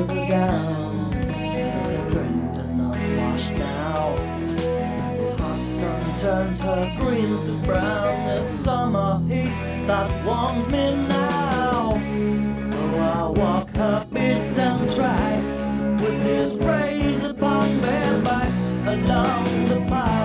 windows are down. Like a dreamt and unwashed now. The hot sun turns her greens to brown. This summer heat that warms me now. So I walk her beats and tracks with this razor upon bare back along the path.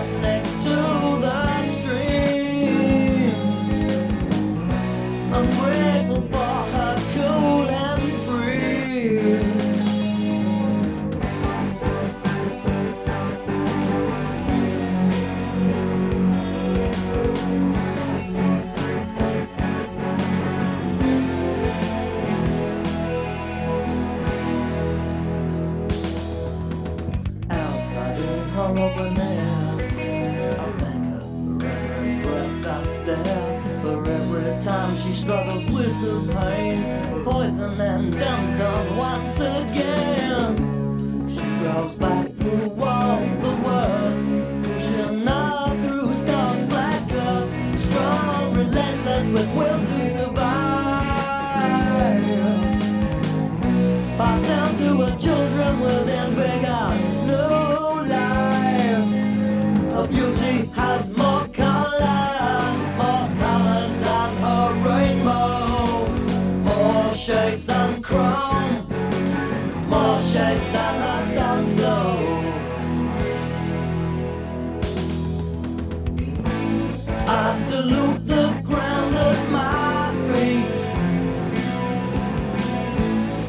Struggles with the pain, poison and done once again. She grows back through all the worst, pushing up through stars blacker, strong, relentless with will to survive. Pass down to her children within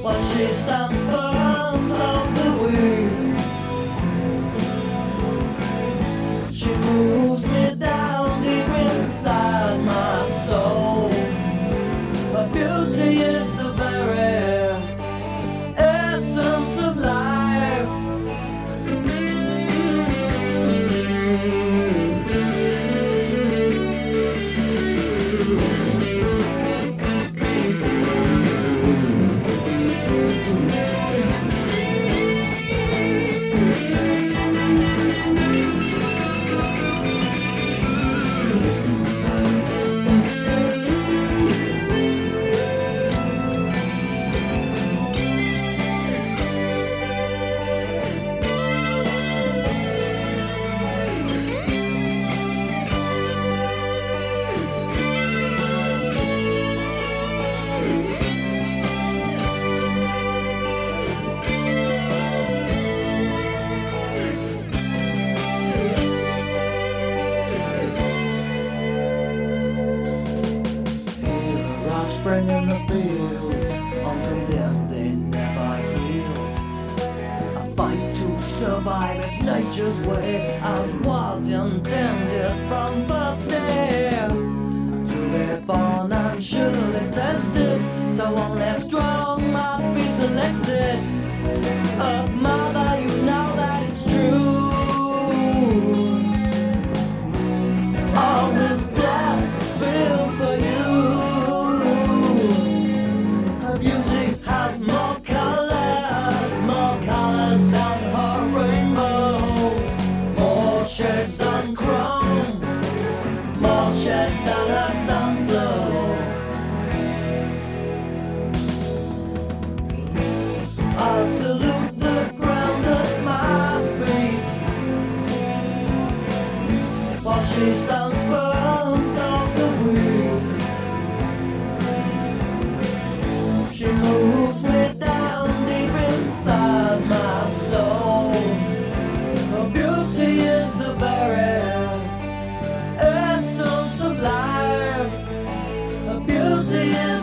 while she stands firm on nature's way, as was intended from first day. To be born and surely tested, so only strong might be selected. washes those bones of the wound. She moves me down deep inside my soul. Her beauty is the very essence of life. Her beauty is.